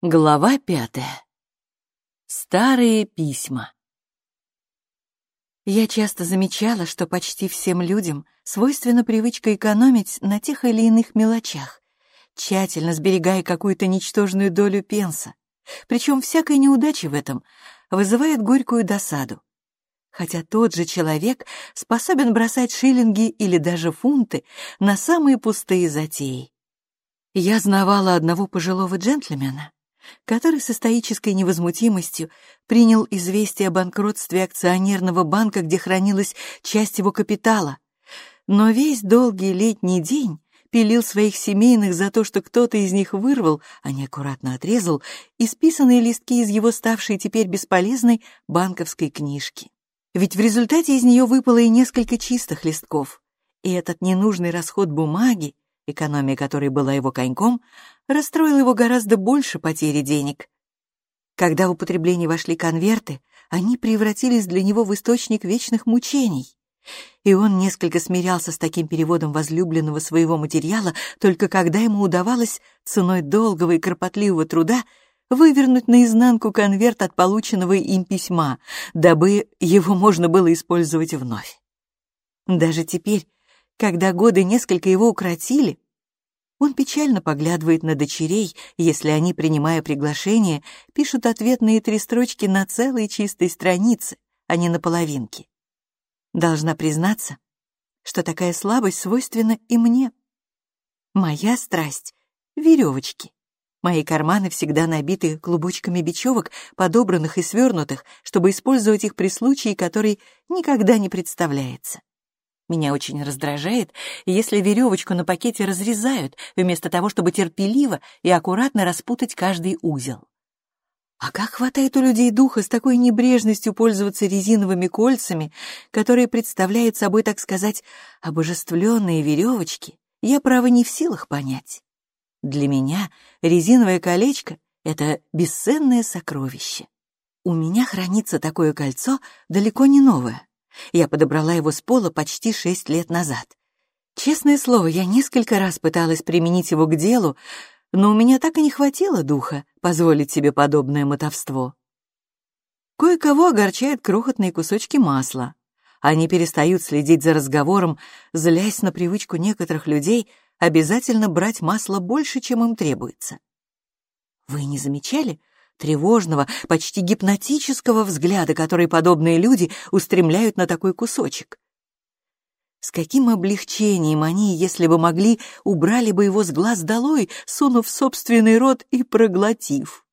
Глава пятая. Старые письма. Я часто замечала, что почти всем людям свойственна привычка экономить на тех или иных мелочах, тщательно сберегая какую-то ничтожную долю пенса. Причем всякая неудача в этом вызывает горькую досаду. Хотя тот же человек способен бросать шиллинги или даже фунты на самые пустые затеи. Я знавала одного пожилого джентльмена, который со стоической невозмутимостью принял известие о банкротстве акционерного банка, где хранилась часть его капитала, но весь долгий летний день пилил своих семейных за то, что кто-то из них вырвал, а не аккуратно отрезал, исписанные листки из его ставшей теперь бесполезной банковской книжки. Ведь в результате из нее выпало и несколько чистых листков, и этот ненужный расход бумаги, экономия которой была его коньком, расстроил его гораздо больше потери денег. Когда в употребление вошли конверты, они превратились для него в источник вечных мучений. И он несколько смирялся с таким переводом возлюбленного своего материала, только когда ему удавалось ценой долгого и кропотливого труда вывернуть наизнанку конверт от полученного им письма, дабы его можно было использовать вновь. Даже теперь, когда годы несколько его укротили, он печально поглядывает на дочерей, если они, принимая приглашение, пишут ответные три строчки на целой чистой странице, а не на половинке. Должна признаться, что такая слабость свойственна и мне. Моя страсть — веревочки. Мои карманы всегда набиты клубочками бечевок, подобранных и свернутых, чтобы использовать их при случае, который никогда не представляется. Меня очень раздражает, если веревочку на пакете разрезают, вместо того, чтобы терпеливо и аккуратно распутать каждый узел. А как хватает у людей духа с такой небрежностью пользоваться резиновыми кольцами, которые представляют собой, так сказать, обожествленные веревочки, я, право, не в силах понять. Для меня резиновое колечко — это бесценное сокровище. У меня хранится такое кольцо далеко не новое. Я подобрала его с пола почти шесть лет назад. Честное слово, я несколько раз пыталась применить его к делу, но у меня так и не хватило духа позволить себе подобное мотовство. Кое-кого огорчают крохотные кусочки масла. Они перестают следить за разговором, злясь на привычку некоторых людей обязательно брать масло больше, чем им требуется. Вы не замечали, тревожного, почти гипнотического взгляда, который подобные люди устремляют на такой кусочек. С каким облегчением они, если бы могли, убрали бы его с глаз долой, сунув собственный рот и проглотив.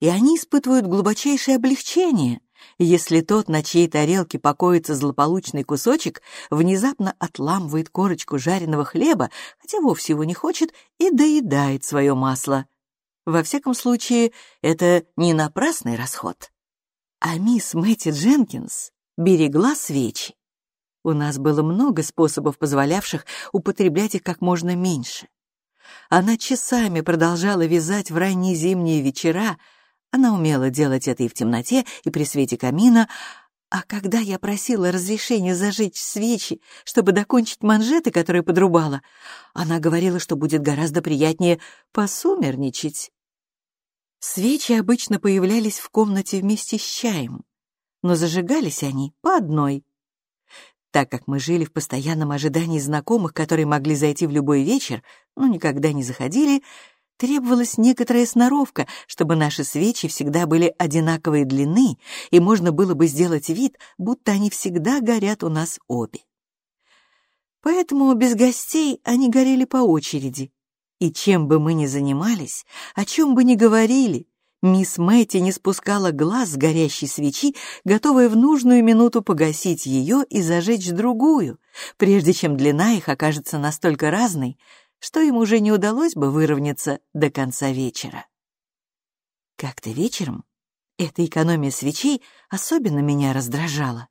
И они испытывают глубочайшее облегчение, если тот, на чьей тарелке покоится злополучный кусочек, внезапно отламывает корочку жареного хлеба, хотя вовсе его не хочет, и доедает свое масло. Во всяком случае, это не напрасный расход. А мисс Мэтти Дженкинс берегла свечи. У нас было много способов, позволявших употреблять их как можно меньше. Она часами продолжала вязать в ранние зимние вечера, она умела делать это и в темноте, и при свете камина, а когда я просила разрешения зажечь свечи, чтобы докончить манжеты, которые подрубала, она говорила, что будет гораздо приятнее посумерничать. Свечи обычно появлялись в комнате вместе с чаем, но зажигались они по одной. Так как мы жили в постоянном ожидании знакомых, которые могли зайти в любой вечер, но никогда не заходили, Требовалась некоторая сноровка, чтобы наши свечи всегда были одинаковой длины, и можно было бы сделать вид, будто они всегда горят у нас обе. Поэтому без гостей они горели по очереди. И чем бы мы ни занимались, о чем бы ни говорили, мисс Мэтти не спускала глаз с горящей свечи, готовая в нужную минуту погасить ее и зажечь другую, прежде чем длина их окажется настолько разной, что им уже не удалось бы выровняться до конца вечера. Как-то вечером эта экономия свечей особенно меня раздражала.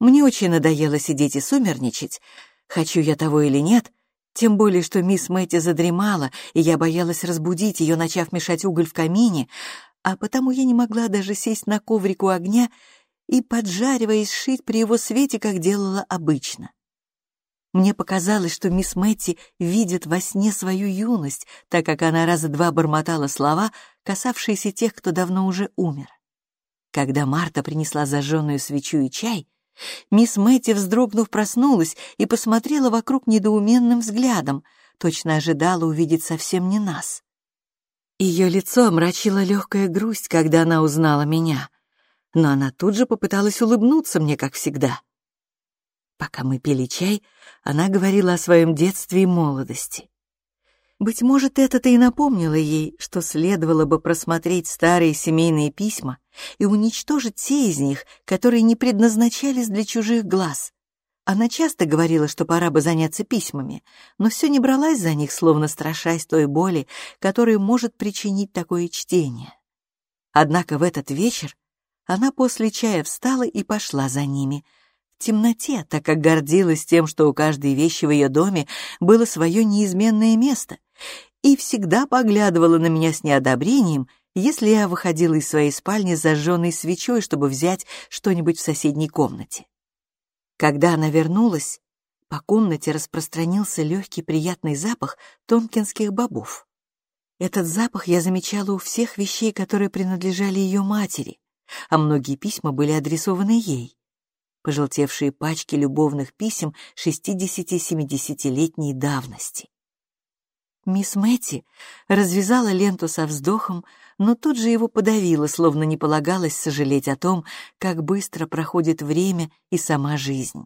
Мне очень надоело сидеть и сумерничать, хочу я того или нет, тем более, что мисс Мэтти задремала, и я боялась разбудить ее, начав мешать уголь в камине, а потому я не могла даже сесть на коврик у огня и, поджариваясь, шить при его свете, как делала обычно. Мне показалось, что мисс Мэтти видит во сне свою юность, так как она раза два бормотала слова, касавшиеся тех, кто давно уже умер. Когда Марта принесла зажженную свечу и чай, мисс Мэтти, вздрогнув, проснулась и посмотрела вокруг недоуменным взглядом, точно ожидала увидеть совсем не нас. Ее лицо омрачила легкая грусть, когда она узнала меня, но она тут же попыталась улыбнуться мне, как всегда. Пока мы пили чай, она говорила о своем детстве и молодости. Быть может, это-то и напомнило ей, что следовало бы просмотреть старые семейные письма и уничтожить те из них, которые не предназначались для чужих глаз. Она часто говорила, что пора бы заняться письмами, но все не бралась за них, словно страшась той боли, которую может причинить такое чтение. Однако в этот вечер она после чая встала и пошла за ними — в темноте, так как гордилась тем, что у каждой вещи в ее доме было свое неизменное место, и всегда поглядывала на меня с неодобрением, если я выходила из своей спальни с зажженной свечой, чтобы взять что-нибудь в соседней комнате. Когда она вернулась, по комнате распространился легкий приятный запах тонкинских бобов. Этот запах я замечала у всех вещей, которые принадлежали ее матери, а многие письма были адресованы ей пожелтевшие пачки любовных писем 60-70-летней давности. Мисс Мэтти развязала ленту со вздохом, но тут же его подавила, словно не полагалось сожалеть о том, как быстро проходит время и сама жизнь.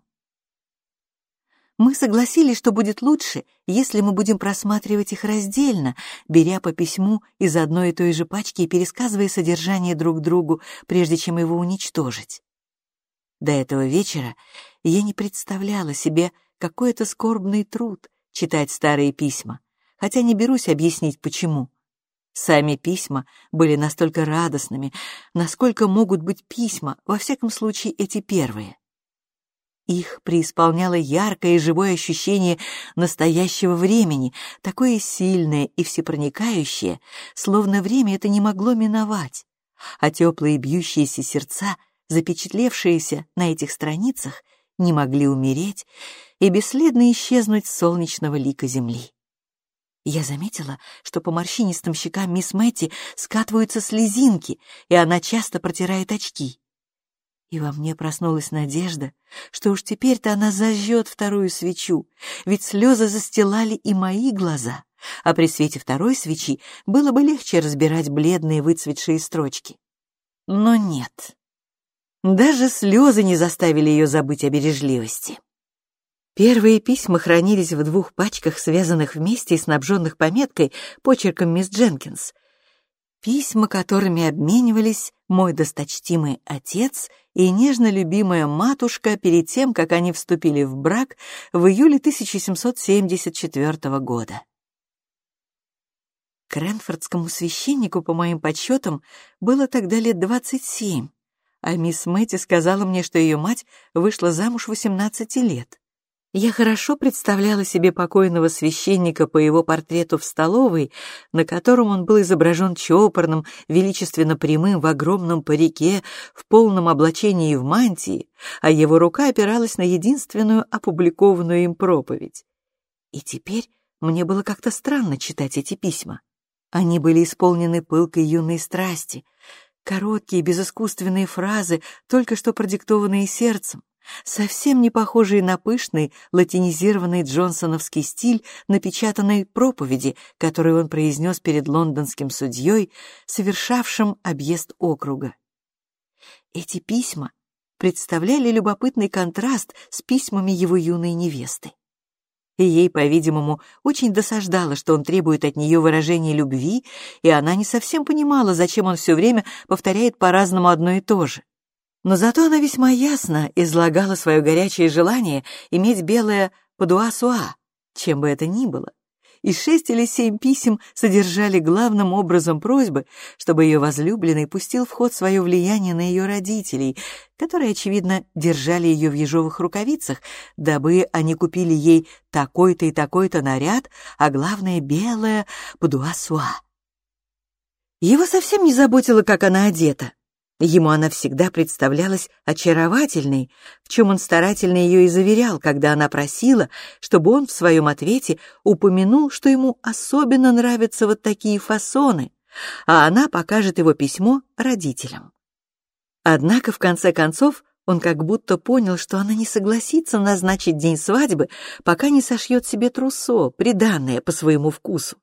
Мы согласились, что будет лучше, если мы будем просматривать их раздельно, беря по письму из одной и той же пачки и пересказывая содержание друг другу, прежде чем его уничтожить. До этого вечера я не представляла себе, какой это скорбный труд читать старые письма, хотя не берусь объяснить, почему. Сами письма были настолько радостными, насколько могут быть письма, во всяком случае эти первые. Их преисполняло яркое и живое ощущение настоящего времени, такое сильное и всепроникающее, словно время это не могло миновать, а теплые бьющиеся сердца запечатлевшиеся на этих страницах, не могли умереть и бесследно исчезнуть с солнечного лика земли. Я заметила, что по морщинистым щекам мисс Мэтти скатываются слезинки, и она часто протирает очки. И во мне проснулась надежда, что уж теперь-то она зажжет вторую свечу, ведь слезы застилали и мои глаза, а при свете второй свечи было бы легче разбирать бледные выцветшие строчки. Но нет. Даже слезы не заставили ее забыть о бережливости. Первые письма хранились в двух пачках, связанных вместе и снабженных пометкой почерком мисс Дженкинс. Письма, которыми обменивались мой досточтимый отец и нежно любимая матушка перед тем, как они вступили в брак в июле 1774 года. Кренфордскому священнику, по моим подсчетам, было тогда лет двадцать семь а мисс Мэтти сказала мне, что ее мать вышла замуж 18 лет. Я хорошо представляла себе покойного священника по его портрету в столовой, на котором он был изображен чопорным, величественно прямым в огромном парике, в полном облачении и в мантии, а его рука опиралась на единственную опубликованную им проповедь. И теперь мне было как-то странно читать эти письма. Они были исполнены пылкой юной страсти — Короткие, безыскусственные фразы, только что продиктованные сердцем, совсем не похожие на пышный, латинизированный джонсоновский стиль напечатанной проповеди, которую он произнес перед лондонским судьей, совершавшим объезд округа. Эти письма представляли любопытный контраст с письмами его юной невесты и ей, по-видимому, очень досаждало, что он требует от нее выражения любви, и она не совсем понимала, зачем он все время повторяет по-разному одно и то же. Но зато она весьма ясно излагала свое горячее желание иметь белое падуа-суа, чем бы это ни было, и шесть или семь писем содержали главным образом просьбы, чтобы ее возлюбленный пустил в ход свое влияние на ее родителей, которые, очевидно, держали ее в ежовых рукавицах, дабы они купили ей такой-то и такой-то наряд, а главное — белое падуасуа. Его совсем не заботило, как она одета. Ему она всегда представлялась очаровательной, в чем он старательно ее и заверял, когда она просила, чтобы он в своем ответе упомянул, что ему особенно нравятся вот такие фасоны, а она покажет его письмо родителям. Однако, в конце концов, он как будто понял, что она не согласится назначить день свадьбы, пока не сошьет себе трусо, приданное по своему вкусу,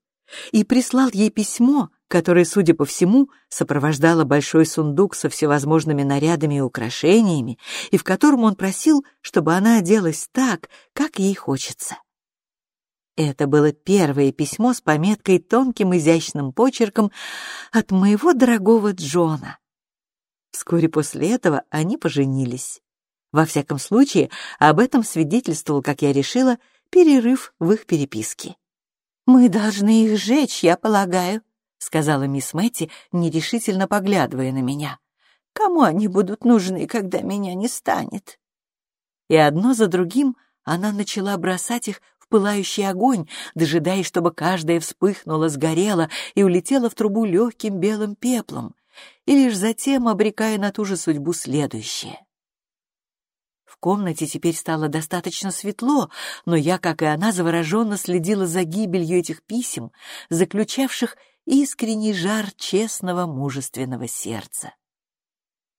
и прислал ей письмо, которое, судя по всему, сопровождало большой сундук со всевозможными нарядами и украшениями, и в котором он просил, чтобы она оделась так, как ей хочется. Это было первое письмо с пометкой тонким изящным почерком от моего дорогого Джона. Вскоре после этого они поженились. Во всяком случае, об этом свидетельствовал, как я решила, перерыв в их переписке. «Мы должны их сжечь, я полагаю», — сказала мисс Мэтти, нерешительно поглядывая на меня. «Кому они будут нужны, когда меня не станет?» И одно за другим она начала бросать их в пылающий огонь, дожидаясь, чтобы каждая вспыхнула, сгорела и улетела в трубу легким белым пеплом и лишь затем обрекая на ту же судьбу следующее. В комнате теперь стало достаточно светло, но я, как и она, завороженно следила за гибелью этих писем, заключавших искренний жар честного мужественного сердца.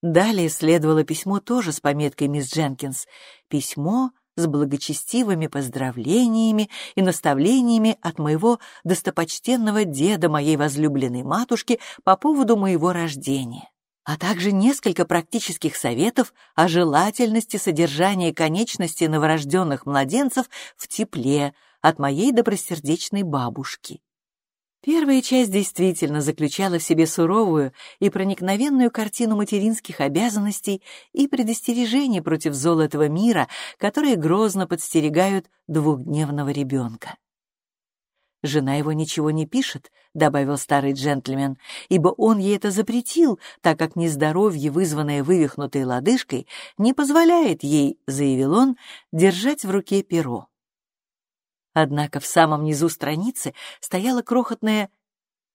Далее следовало письмо тоже с пометкой «Мисс Дженкинс», письмо с благочестивыми поздравлениями и наставлениями от моего достопочтенного деда моей возлюбленной матушки по поводу моего рождения, а также несколько практических советов о желательности содержания конечностей новорожденных младенцев в тепле от моей добросердечной бабушки. Первая часть действительно заключала в себе суровую и проникновенную картину материнских обязанностей и предостережений против зол этого мира, которые грозно подстерегают двухдневного ребенка. «Жена его ничего не пишет», — добавил старый джентльмен, «ибо он ей это запретил, так как нездоровье, вызванное вывихнутой лодыжкой, не позволяет ей, — заявил он, — держать в руке перо. Однако в самом низу страницы стояло крохотное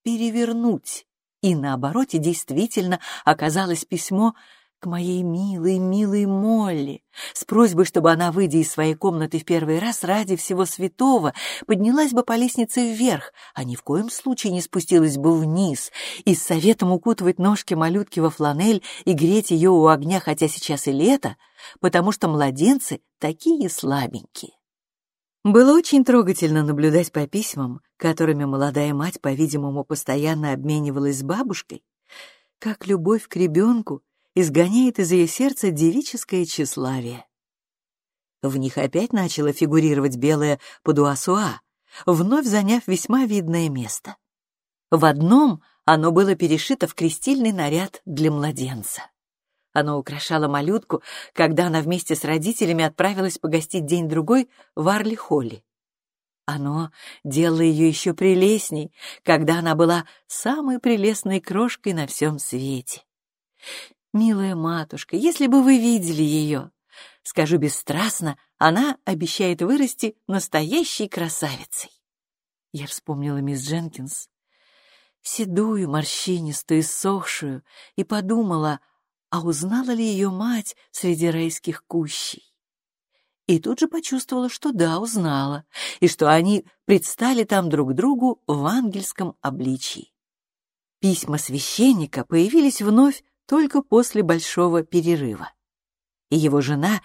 «перевернуть», и на обороте действительно оказалось письмо к моей милой, милой Молли с просьбой, чтобы она, выйдя из своей комнаты в первый раз ради всего святого, поднялась бы по лестнице вверх, а ни в коем случае не спустилась бы вниз, и с советом укутывать ножки малютки во фланель и греть ее у огня, хотя сейчас и лето, потому что младенцы такие слабенькие. Было очень трогательно наблюдать по письмам, которыми молодая мать, по-видимому, постоянно обменивалась с бабушкой, как любовь к ребенку изгоняет из ее сердца девическое тщеславие. В них опять начало фигурировать белое падуасуа, вновь заняв весьма видное место. В одном оно было перешито в крестильный наряд для младенца. Оно украшало малютку, когда она вместе с родителями отправилась погостить день-другой в Арли-Холли. Оно делало ее еще прелестней, когда она была самой прелестной крошкой на всем свете. Милая матушка, если бы вы видели ее, скажу бесстрастно, она обещает вырасти настоящей красавицей. Я вспомнила мисс Дженкинс, седую, морщинистую, сохшую, и подумала, а узнала ли ее мать среди райских кущей? И тут же почувствовала, что да, узнала, и что они предстали там друг другу в ангельском обличии. Письма священника появились вновь только после большого перерыва. И его жена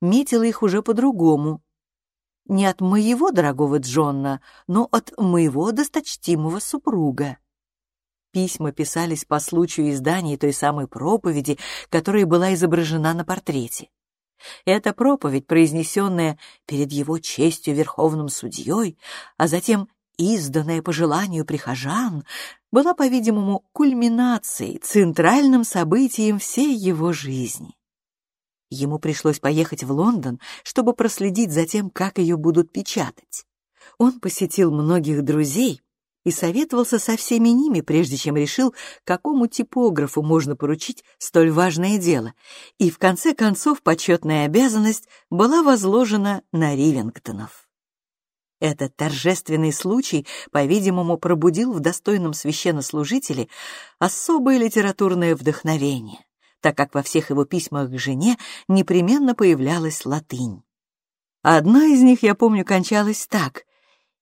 метила их уже по-другому. Не от моего дорогого Джонна, но от моего досточтимого супруга. Письма писались по случаю издания той самой проповеди, которая была изображена на портрете. Эта проповедь, произнесенная перед его честью верховным судьей, а затем изданная по желанию прихожан, была, по-видимому, кульминацией, центральным событием всей его жизни. Ему пришлось поехать в Лондон, чтобы проследить за тем, как ее будут печатать. Он посетил многих друзей, и советовался со всеми ними, прежде чем решил, какому типографу можно поручить столь важное дело, и в конце концов почетная обязанность была возложена на Ривингтонов. Этот торжественный случай, по-видимому, пробудил в достойном священнослужителе особое литературное вдохновение, так как во всех его письмах к жене непременно появлялась латынь. Одна из них, я помню, кончалась так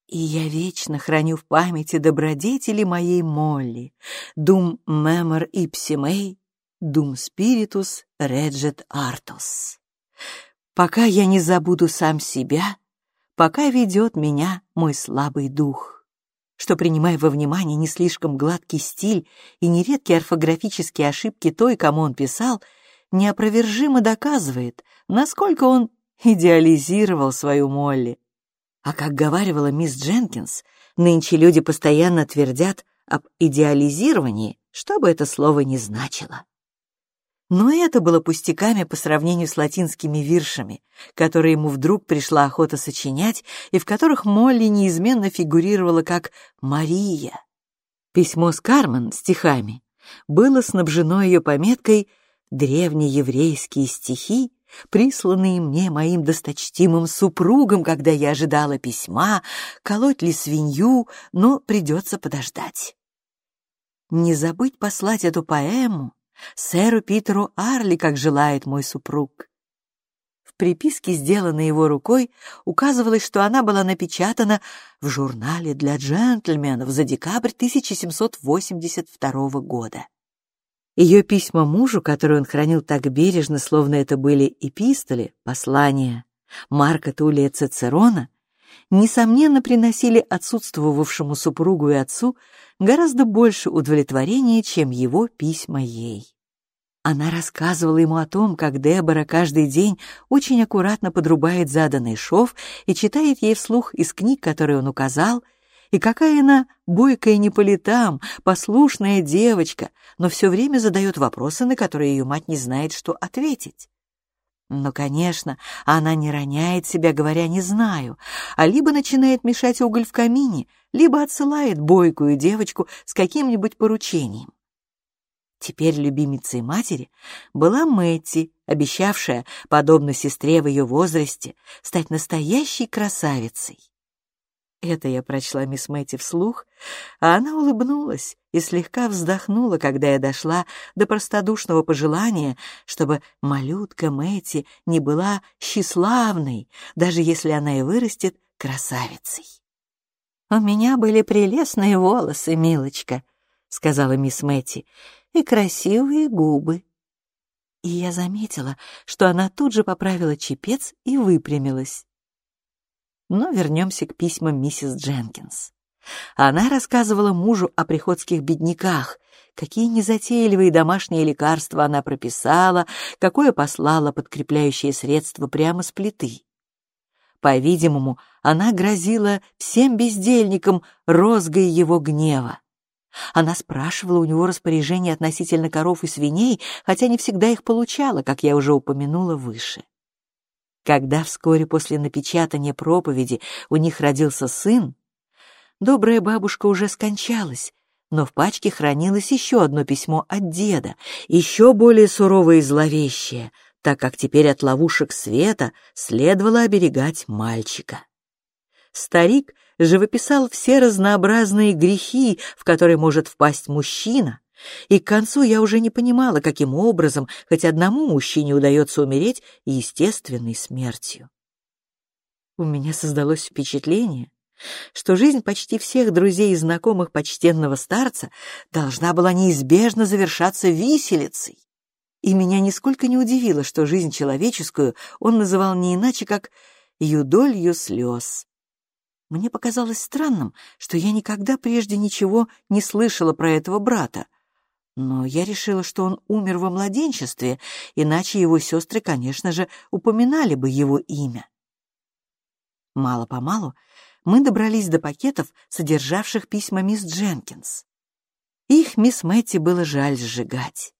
И я вечно храню в памяти добродетели моей Молли, дум мемор ипси мей, дум спиритус реджет артус. Пока я не забуду сам себя, пока ведет меня мой слабый дух, что, принимая во внимание не слишком гладкий стиль и нередкие орфографические ошибки той, кому он писал, неопровержимо доказывает, насколько он идеализировал свою Молли, а как говаривала мисс Дженкинс, нынче люди постоянно твердят об идеализировании, что бы это слово ни значило. Но это было пустяками по сравнению с латинскими виршами, которые ему вдруг пришла охота сочинять и в которых Молли неизменно фигурировала как «Мария». Письмо с Кармен стихами было снабжено ее пометкой «Древнееврейские стихи присланные мне моим досточтимым супругом, когда я ожидала письма, колоть ли свинью, но придется подождать. Не забыть послать эту поэму сэру Питеру Арли, как желает мой супруг. В приписке, сделанной его рукой, указывалось, что она была напечатана в журнале для джентльменов за декабрь 1782 года. Ее письма мужу, которые он хранил так бережно, словно это были эпистоли, послания Марка Тулия Цицерона, несомненно приносили отсутствовавшему супругу и отцу гораздо больше удовлетворения, чем его письма ей. Она рассказывала ему о том, как Дебора каждый день очень аккуратно подрубает заданный шов и читает ей вслух из книг, которые он указал, и какая она бойкая не по летам, послушная девочка, но все время задает вопросы, на которые ее мать не знает, что ответить. Но, конечно, она не роняет себя, говоря «не знаю», а либо начинает мешать уголь в камине, либо отсылает бойкую девочку с каким-нибудь поручением. Теперь любимицей матери была Мэтти, обещавшая, подобно сестре в ее возрасте, стать настоящей красавицей. Это я прочла мисс Мэтти вслух, а она улыбнулась и слегка вздохнула, когда я дошла до простодушного пожелания, чтобы малютка Мэтти не была счастливной, даже если она и вырастет красавицей. «У меня были прелестные волосы, милочка», — сказала мисс Мэтти, — «и красивые губы». И я заметила, что она тут же поправила чепец и выпрямилась. Но вернемся к письмам миссис Дженкинс. Она рассказывала мужу о приходских бедняках, какие незатейливые домашние лекарства она прописала, какое послала подкрепляющее средство прямо с плиты. По-видимому, она грозила всем бездельникам розгой его гнева. Она спрашивала у него распоряжения относительно коров и свиней, хотя не всегда их получала, как я уже упомянула выше. Когда вскоре после напечатания проповеди у них родился сын, добрая бабушка уже скончалась, но в пачке хранилось еще одно письмо от деда, еще более суровое и зловещее, так как теперь от ловушек света следовало оберегать мальчика. Старик живописал все разнообразные грехи, в которые может впасть мужчина, и к концу я уже не понимала, каким образом хоть одному мужчине удается умереть естественной смертью. У меня создалось впечатление, что жизнь почти всех друзей и знакомых почтенного старца должна была неизбежно завершаться виселицей. И меня нисколько не удивило, что жизнь человеческую он называл не иначе, как «юдолью слез». Мне показалось странным, что я никогда прежде ничего не слышала про этого брата, но я решила, что он умер во младенчестве, иначе его сестры, конечно же, упоминали бы его имя. Мало-помалу мы добрались до пакетов, содержавших письма мисс Дженкинс. Их мисс Мэтти было жаль сжигать.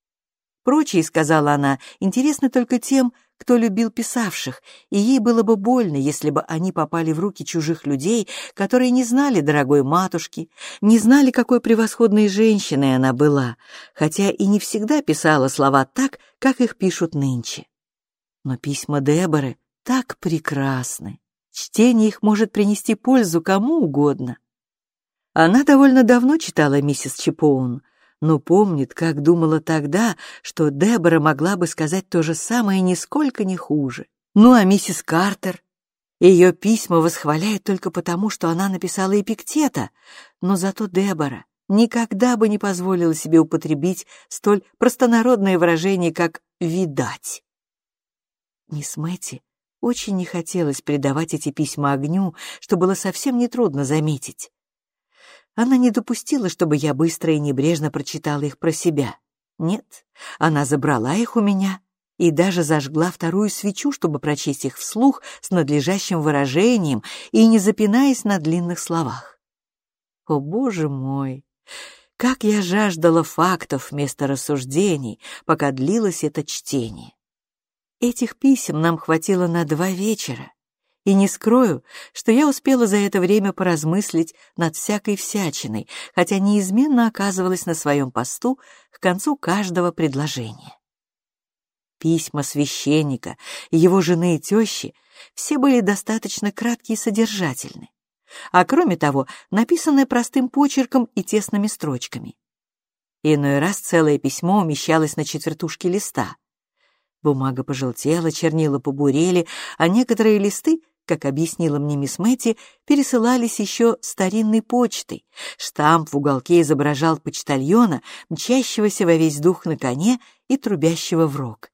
Прочие, сказала она, интересны только тем, кто любил писавших, и ей было бы больно, если бы они попали в руки чужих людей, которые не знали дорогой матушки, не знали, какой превосходной женщиной она была, хотя и не всегда писала слова так, как их пишут нынче. Но письма Деборы так прекрасны. Чтение их может принести пользу кому угодно. Она довольно давно читала миссис Чипоун, но помнит, как думала тогда, что Дебора могла бы сказать то же самое нисколько не хуже. Ну а миссис Картер? Ее письма восхваляют только потому, что она написала Эпиктета, но зато Дебора никогда бы не позволила себе употребить столь простонародное выражение, как «видать». Мисс Мэтти очень не хотелось передавать эти письма огню, что было совсем нетрудно заметить. Она не допустила, чтобы я быстро и небрежно прочитала их про себя. Нет, она забрала их у меня и даже зажгла вторую свечу, чтобы прочесть их вслух с надлежащим выражением и не запинаясь на длинных словах. О, боже мой! Как я жаждала фактов вместо рассуждений, пока длилось это чтение. Этих писем нам хватило на два вечера, и не скрою, что я успела за это время поразмыслить над всякой всячиной, хотя неизменно оказывалась на своем посту к концу каждого предложения. Письма священника, его жены и тещи все были достаточно краткие и содержательны, а кроме того, написаны простым почерком и тесными строчками. Иной раз целое письмо умещалось на четвертушке листа. Бумага пожелтела, чернила побурели, а некоторые листы, как объяснила мне мисс Мэтти, пересылались еще старинной почтой. Штамп в уголке изображал почтальона, мчащегося во весь дух на коне и трубящего в рог.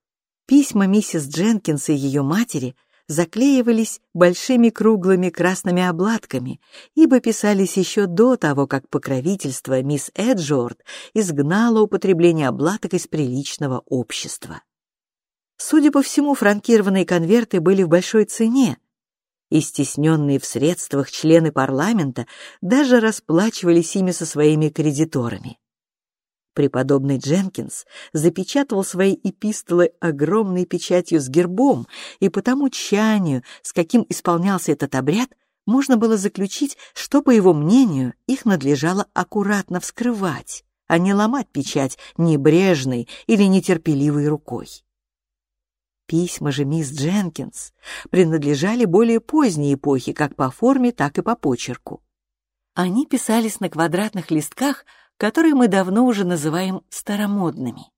Письма миссис Дженкинс и ее матери заклеивались большими круглыми красными обладками, ибо писались еще до того, как покровительство мисс Эджорд изгнало употребление обладок из приличного общества. Судя по всему, франкированные конверты были в большой цене, и стесненные в средствах члены парламента даже расплачивались ими со своими кредиторами. Преподобный Дженкинс запечатывал свои эпистолы огромной печатью с гербом, и по тому тщанию, с каким исполнялся этот обряд, можно было заключить, что, по его мнению, их надлежало аккуратно вскрывать, а не ломать печать небрежной или нетерпеливой рукой. Письма же мисс Дженкинс принадлежали более поздней эпохе как по форме, так и по почерку. Они писались на квадратных листках которые мы давно уже называем старомодными.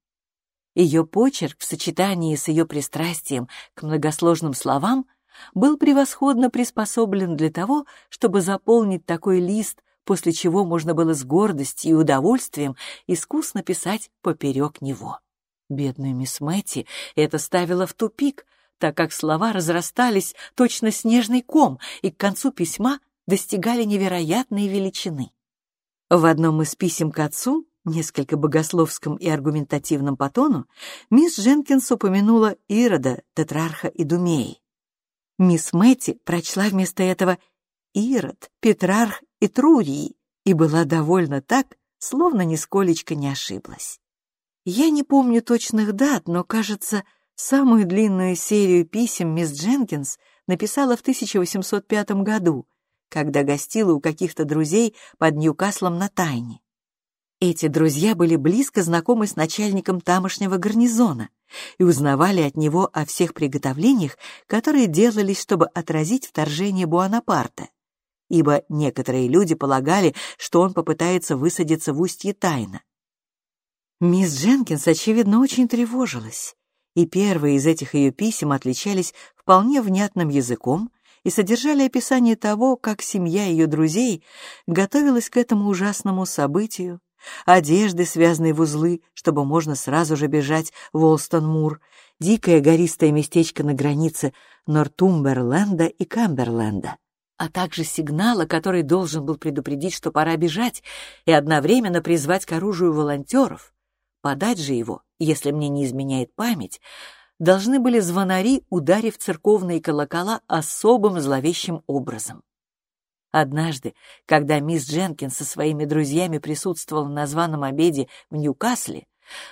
Ее почерк в сочетании с ее пристрастием к многосложным словам был превосходно приспособлен для того, чтобы заполнить такой лист, после чего можно было с гордостью и удовольствием искусно писать поперек него. Бедную мисс Мэтти это ставило в тупик, так как слова разрастались точно снежный ком и к концу письма достигали невероятной величины. В одном из писем к отцу, несколько богословском и аргументативном по тону, мисс Дженкинс упомянула Ирода, Тетрарха и Думеи. Мисс Мэтти прочла вместо этого Ирод, Петрарх и Трурии и была довольна так, словно нисколечко не ошиблась. Я не помню точных дат, но, кажется, самую длинную серию писем мисс Дженкинс написала в 1805 году, когда гостила у каких-то друзей под Ньюкаслом на тайне. Эти друзья были близко знакомы с начальником тамошнего гарнизона и узнавали от него о всех приготовлениях, которые делались, чтобы отразить вторжение Буанапарта, ибо некоторые люди полагали, что он попытается высадиться в устье тайна. Мисс Дженкинс, очевидно, очень тревожилась, и первые из этих ее писем отличались вполне внятным языком, и содержали описание того, как семья ее друзей готовилась к этому ужасному событию, одежды, связанные в узлы, чтобы можно сразу же бежать в Олстон-Мур, дикое гористое местечко на границе Нортумберленда и Камберленда, а также сигнала, который должен был предупредить, что пора бежать, и одновременно призвать к оружию волонтеров, подать же его, если мне не изменяет память, должны были звонари, ударив церковные колокола особым зловещим образом. Однажды, когда мисс Дженкин со своими друзьями присутствовала на званом обеде в Ньюкасле,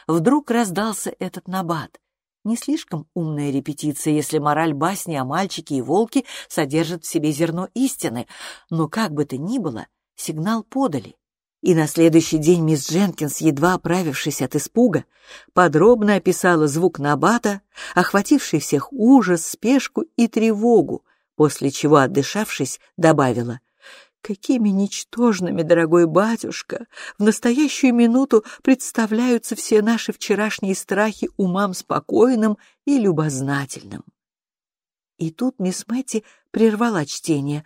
вдруг раздался этот набат. Не слишком умная репетиция, если мораль басни о мальчике и волке содержит в себе зерно истины, но как бы то ни было, сигнал подали. И на следующий день мисс Дженкинс, едва оправившись от испуга, подробно описала звук набата, охвативший всех ужас, спешку и тревогу, после чего, отдышавшись, добавила «Какими ничтожными, дорогой батюшка, в настоящую минуту представляются все наши вчерашние страхи умам спокойным и любознательным». И тут мисс Мэтти прервала чтение.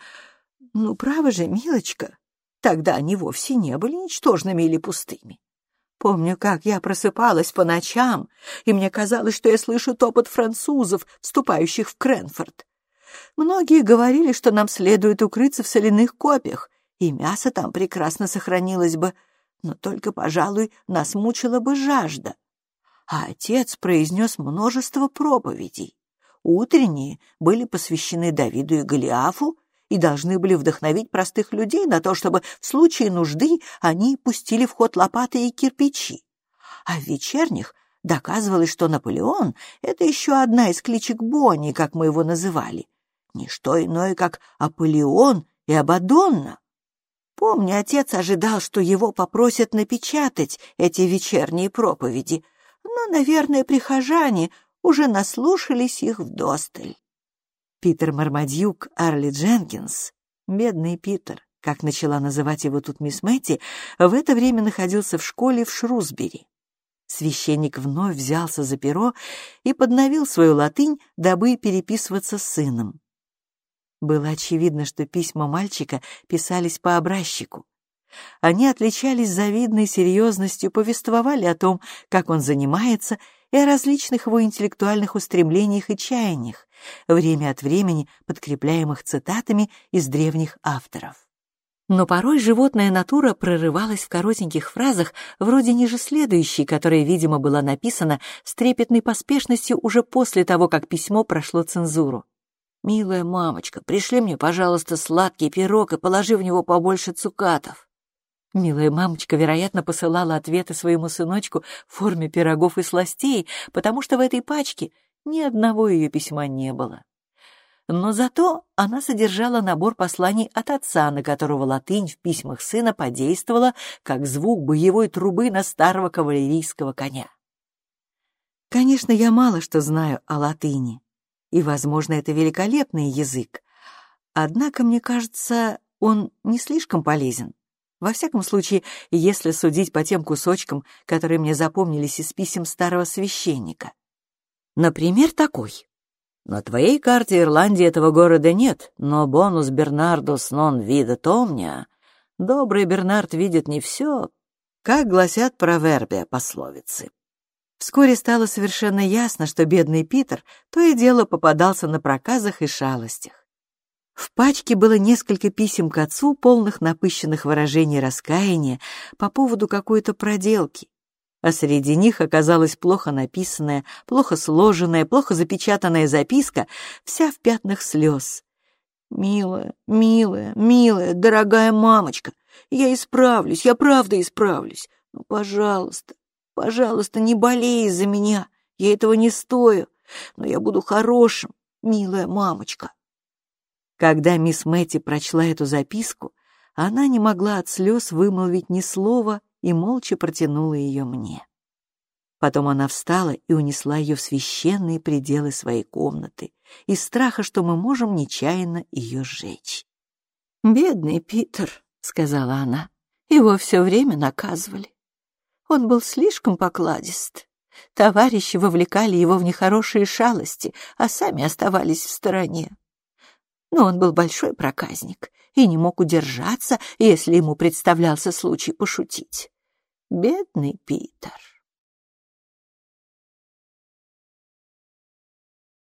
«Ну, право же, милочка, тогда они вовсе не были ничтожными или пустыми. Помню, как я просыпалась по ночам, и мне казалось, что я слышу топот французов, вступающих в Кренфорд. Многие говорили, что нам следует укрыться в соляных копьях, и мясо там прекрасно сохранилось бы, но только, пожалуй, нас мучила бы жажда. А отец произнес множество проповедей. Утренние были посвящены Давиду и Голиафу и должны были вдохновить простых людей на то, чтобы в случае нужды они пустили в ход лопаты и кирпичи. А в вечерних доказывалось, что Наполеон — это еще одна из кличек Бонни, как мы его называли. Не что иное, как Аполеон и Абадонна. Помню, отец ожидал, что его попросят напечатать эти вечерние проповеди, но, наверное, прихожане уже наслушались их вдосталь. Питер Мармадьюк Арли Дженкинс, бедный Питер, как начала называть его тут мисс Мэтти, в это время находился в школе в Шрусбери. Священник вновь взялся за перо и подновил свою латынь, дабы переписываться с сыном. Было очевидно, что письма мальчика писались по образчику. Они отличались завидной серьезностью, повествовали о том, как он занимается, и о различных его интеллектуальных устремлениях и чаяниях, время от времени подкрепляемых цитатами из древних авторов. Но порой животная натура прорывалась в коротеньких фразах, вроде ниже следующей, которая, видимо, была написана с трепетной поспешностью уже после того, как письмо прошло цензуру. «Милая мамочка, пришли мне, пожалуйста, сладкий пирог и положи в него побольше цукатов». Милая мамочка, вероятно, посылала ответы своему сыночку в форме пирогов и сластей, потому что в этой пачке ни одного ее письма не было. Но зато она содержала набор посланий от отца, на которого латынь в письмах сына подействовала, как звук боевой трубы на старого кавалерийского коня. Конечно, я мало что знаю о латыни, и, возможно, это великолепный язык. Однако, мне кажется, он не слишком полезен. Во всяком случае, если судить по тем кусочкам, которые мне запомнились из писем старого священника. Например, такой. На твоей карте Ирландии этого города нет, но бонус Бернардус нон вида томня. Добрый Бернард видит не все, как гласят провербия пословицы. Вскоре стало совершенно ясно, что бедный Питер то и дело попадался на проказах и шалостях. В пачке было несколько писем к отцу, полных напыщенных выражений раскаяния по поводу какой-то проделки, а среди них оказалась плохо написанная, плохо сложенная, плохо запечатанная записка, вся в пятнах слез. «Милая, милая, милая, дорогая мамочка, я исправлюсь, я правда исправлюсь. Ну, пожалуйста, Пожалуйста, не болей из-за меня. Я этого не стою. Но я буду хорошим, милая мамочка. Когда мисс Мэтти прочла эту записку, она не могла от слез вымолвить ни слова и молча протянула ее мне. Потом она встала и унесла ее в священные пределы своей комнаты, из страха, что мы можем нечаянно ее сжечь. «Бедный Питер», — сказала она, — «его все время наказывали. Он был слишком покладист. Товарищи вовлекали его в нехорошие шалости, а сами оставались в стороне. Но он был большой проказник и не мог удержаться, если ему представлялся случай пошутить. Бедный Питер.